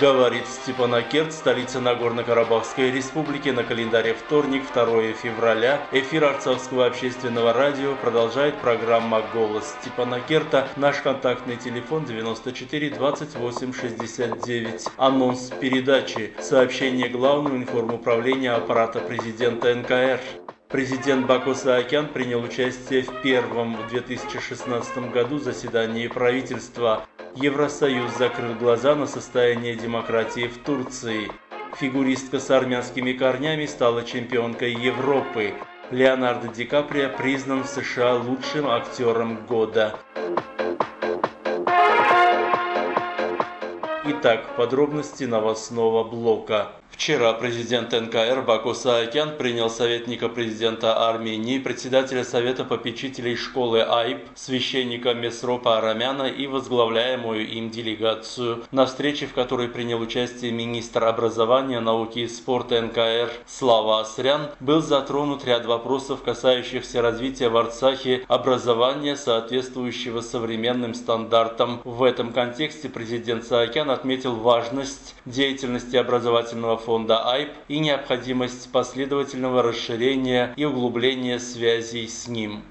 Говорит Степанакерт, столица Нагорно-Карабахской республики, на календаре вторник, 2 февраля. Эфир Арцахского общественного радио продолжает программа «Голос Степанакерта». Наш контактный телефон 94 28 69. Анонс передачи. Сообщение Главного информуправления аппарата президента НКР. Президент Баку Саакян принял участие в первом в 2016 году заседании правительства. Евросоюз закрыл глаза на состояние демократии в Турции. Фигуристка с армянскими корнями стала чемпионкой Европы. Леонардо Ди Каприо признан в США лучшим актером года. Итак, подробности новостного блока. Вчера президент НКР Баку Саакян принял советника президента Армении, председателя Совета попечителей школы АИП, священника Месропа Арамяна и возглавляемую им делегацию, на встрече, в которой принял участие министр образования, науки и спорта НКР Слава Асрян, был затронут ряд вопросов, касающихся развития в Арцахе образования, соответствующего современным стандартам. В этом контексте президент Саакян отметил важность деятельности образовательного фонда АЙП и необходимость последовательного расширения и углубления связей с ним.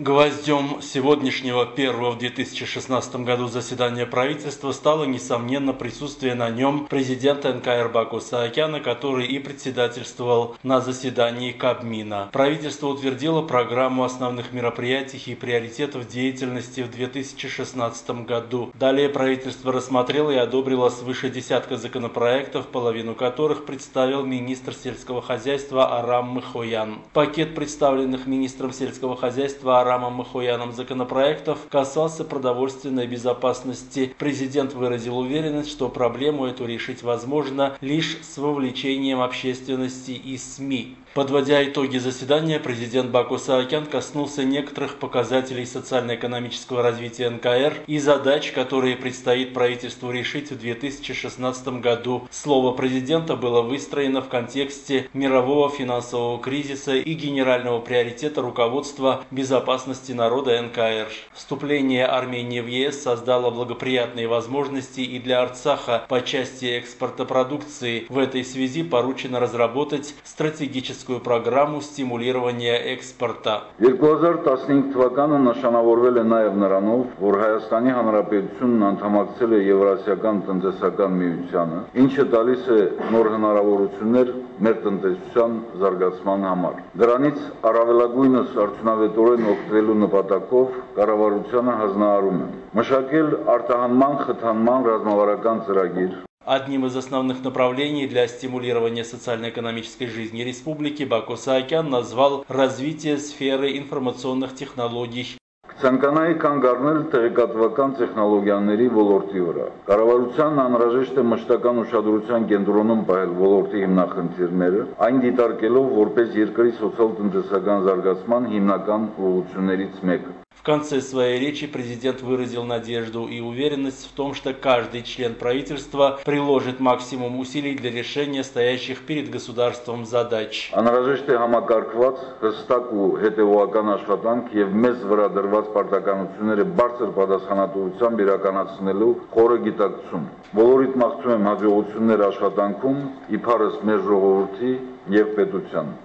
Гвоздем сегодняшнего первого в 2016 году заседания правительства стало, несомненно, присутствие на нем президента НКР Баку Саакяна, который и председательствовал на заседании Кабмина. Правительство утвердило программу основных мероприятий и приоритетов деятельности в 2016 году. Далее правительство рассмотрело и одобрило свыше десятка законопроектов, половину которых представил министр сельского хозяйства Арам Махоян. Пакет представленных министром сельского хозяйства Арам Рамом Махуяном законопроектов касался продовольственной безопасности. Президент выразил уверенность, что проблему эту решить возможно лишь с вовлечением общественности и СМИ. Подводя итоги заседания, президент Баку Саакян коснулся некоторых показателей социально-экономического развития НКР и задач, которые предстоит правительству решить в 2016 году. Слово президента было выстроено в контексте мирового финансового кризиса и генерального приоритета руководства безопасности народа НКР. Вступление Армении в ЕС создало благоприятные возможности и для Арцаха по части экспорта продукции. В этой связи поручено разработать стратегические стратегическую программу стимулирования экспорта. 2015 թվականը նշանավորվել է նաև նրանով, որ Հայաստանի Հանրապետությունն անդամակցել է Եվրասիական տնտեսական միությանը, ինչը տալիս է նոր հնարավորություններ մեր տնտեսության զարգացման համար։ Դրանից առավելագույնս արդյունավետորեն օգտվելու նպատակով կառավարությանը հանձնարարում եմ մշակել արտահանման խթանման ռազմավարական ծրագիր, Одним из основных направлений для стимулирования социально-экономической жизни республики Баку Саакян назвал развитие сферы информационных технологий Ցանկանայի կանգ առնել տեղեկատվական տեխնոլոգիաների ոլորտի վրա։ Կառավարությանն անհրաժեշտ է մշտական ուշադրության կենտրոնում պահել ոլորտի հիմնախնդիրները, այն դիտարկելով որպես երկրի սոցիալ-տնտեսական զարգացման հիմնական ուղղություններից մեկը։ В конце своей речи президент выразил надежду и уверенность в том, что каждый член правительства приложит максимум усилий для решения стоящих перед государством задач. Անհրաժեշտ է համակարգված, հստակ ու հետևողական աշխատանք եւ մեզ վրա դրված պարտականությունները բարձր պատասխանատվությամբ իրականացնելու խորը գիտակցում։ Բոլորիդ մաղթում եմ հաջողություններ աշխատանքում, իբարս մեր ժողովրդի եւ պետության։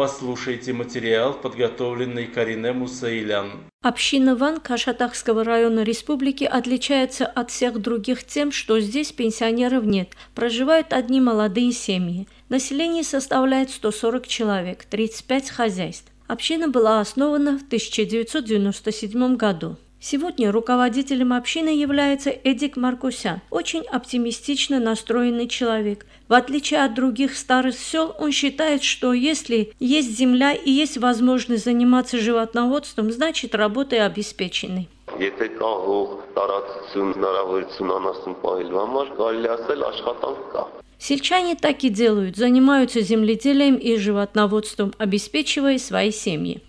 Послушайте материал, подготовленный Карине Мусаилян. Община Ван Кашатахского района республики отличается от всех других тем, что здесь пенсионеров нет, проживают одни молодые семьи. Население составляет 140 человек, 35 хозяйств. Община была основана в 1997 году. Сегодня руководителем общины является Эдик Маркусян, очень оптимистично настроенный человек. В отличие от других старых сел, он считает, что если есть земля и есть возможность заниматься животноводством, значит работа обеспечены. Եթե կա հող, տարածություն, հնարավորություն անասուն պահելու համար, կարելի ասել աշխատանք կա։ Сельчане так и делают, занимаются земледелием и животноводством, обеспечивая свои семьи.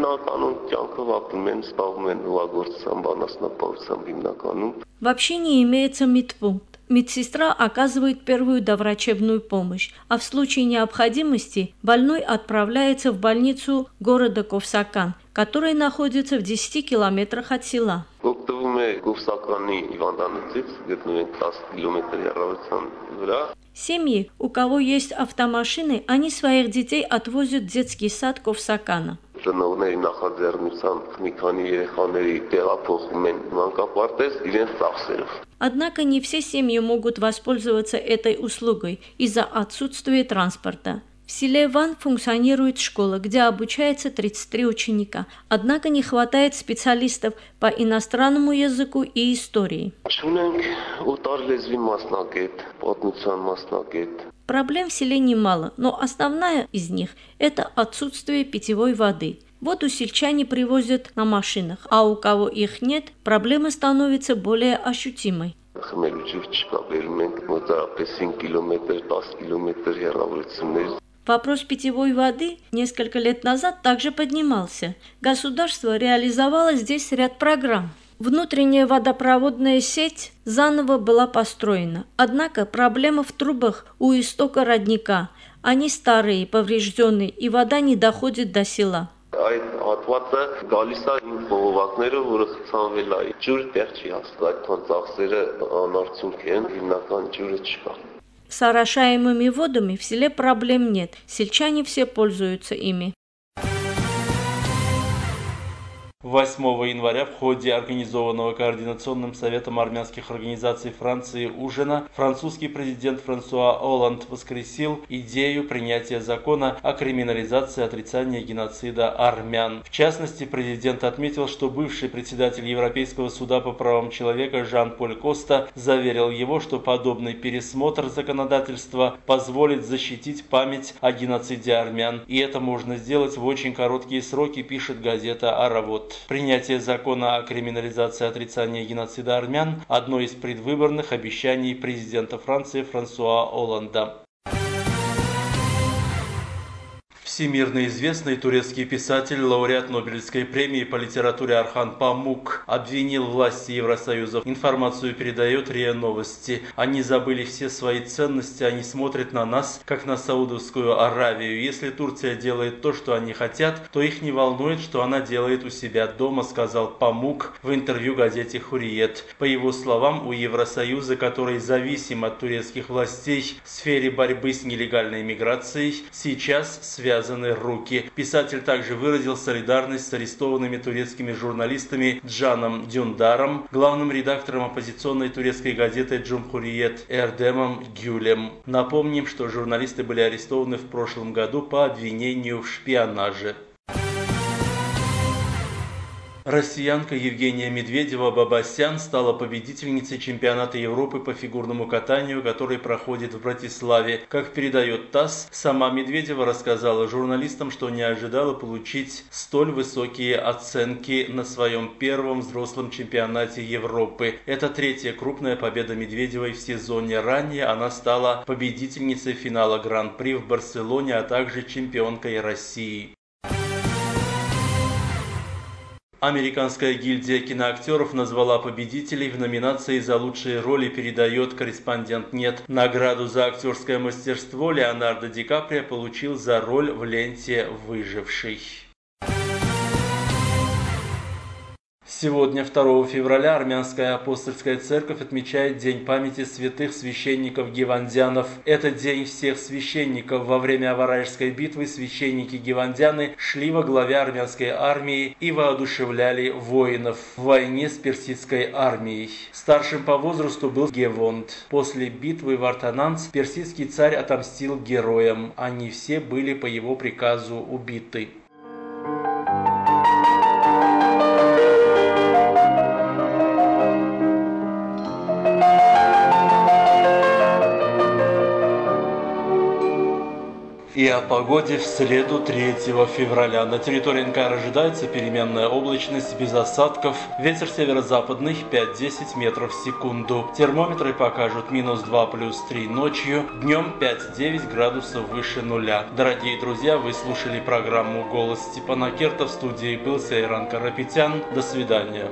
Բնականոն կյանքով ապրում են, զբաղվում են հողագործությամբ, անասնապահությամբ հիմնականում։ В общине имеется медпункт. Медсестра оказывает первую доврачебную помощь, а в случае необходимости больной отправляется в больницу города Ковсакан, который находится в 10 километрах от села. Օգտվում է Գովսականի հիվանդանոցից, գտնվում է 10 կիլոմետր հեռավորության վրա։ Семьи, у кого есть автомашины, они своих детей отвозят в детский сад Ковсакана. Ծնողների նախաձեռնությամբ մի քանի երեխաների տեղափոխում են մանկապարտեզ իրենց ծախսերով։ Однако не все семьи могут воспользоваться этой услугой из-за отсутствия транспорта. В селе Ван функционирует школа, где обучается 33 ученика. Однако не хватает специалистов по иностранному языку и истории. Ունենք օտար լեզվի մասնակետ, պատմության մասնակետ, Проблем в селе немало, но основная из них – это отсутствие питьевой воды. Воду сельчане привозят на машинах, а у кого их нет, проблема становится более ощутимой. խմելու ջուր չկա, բերում ենք մոտավորապես 5 կիլոմետր, 10 կիլոմետր հեռավորություններ Вопрос питьевой воды несколько лет назад также поднимался. Государство реализовало здесь ряд программ. Внутренняя водопроводная сеть заново была построена. Однако проблема в трубах у истока родника. Они старые, поврежденные, и вода не доходит до села. այդ հատվածը գալիս է իմ խողովակները, որը խցանվել է։ Ջուրը տեղ չի հասնում, այդքան ծախսերը անարդյունք են, հիմնական ջուրը չկա։ С орошаемыми водами в селе проблем нет. Сельчане все пользуются ими. 8 января в ходе организованного Координационным советом армянских организаций Франции ужина французский президент Франсуа Оланд воскресил идею принятия закона о криминализации отрицания геноцида армян. В частности, президент отметил, что бывший председатель Европейского суда по правам человека Жан-Поль Коста заверил его, что подобный пересмотр законодательства позволит защитить память о геноциде армян. И это можно сделать в очень короткие сроки, пишет газета Принятие закона о криминализации отрицания геноцида армян – одно из предвыборных обещаний президента Франции Франсуа Оланда. Всемирно известный турецкий писатель, лауреат Нобелевской премии по литературе Архан Памук обвинил власти Евросоюза. Информацию передает РИА Новости. Они забыли все свои ценности, они смотрят на нас, как на Саудовскую Аравию. Если Турция делает то, что они хотят, то их не волнует, что она делает у себя дома, сказал Памук в интервью газете Хуриет. По его словам, у Евросоюза, который зависим от турецких властей в сфере борьбы с нелегальной миграцией, сейчас связан связаны руки. Писатель также выразил солидарность с арестованными турецкими журналистами Джаном Дюндаром, главным редактором оппозиционной турецкой газеты Джумхуриет Эрдемом Гюлем. Напомним, что журналисты были арестованы в прошлом году по обвинению в шпионаже. Россиянка Евгения Медведева-Бабасян стала победительницей чемпионата Европы по фигурному катанию, который проходит в Братиславе. Как передает ТАСС, сама Медведева рассказала журналистам, что не ожидала получить столь высокие оценки на своем первом взрослом чемпионате Европы. Это третья крупная победа Медведевой в сезоне. Ранее она стала победительницей финала Гран-при в Барселоне, а также чемпионкой России. Американская гильдия киноактеров назвала победителей в номинации за лучшие роли передает корреспондент «Нет». Награду за актерское мастерство Леонардо Ди Каприо получил за роль в ленте «Выживший». Сегодня, 2 февраля, Армянская апостольская церковь отмечает День памяти святых священников гевандянов. Это день всех священников. Во время Аваражской битвы священники гевандяны шли во главе армянской армии и воодушевляли воинов в войне с персидской армией. Старшим по возрасту был Гевонд. После битвы в Артананс персидский царь отомстил героям. Они все были по его приказу убиты. И о погоде в среду 3 февраля. На территории НКР ожидается переменная облачность без осадков. Ветер северо-западный 5-10 метров в секунду. Термометры покажут минус 2 плюс 3 ночью. Днем 5-9 градусов выше нуля. Дорогие друзья, вы слушали программу «Голос Степана Керта». В студии был Сейран Карапетян. До свидания.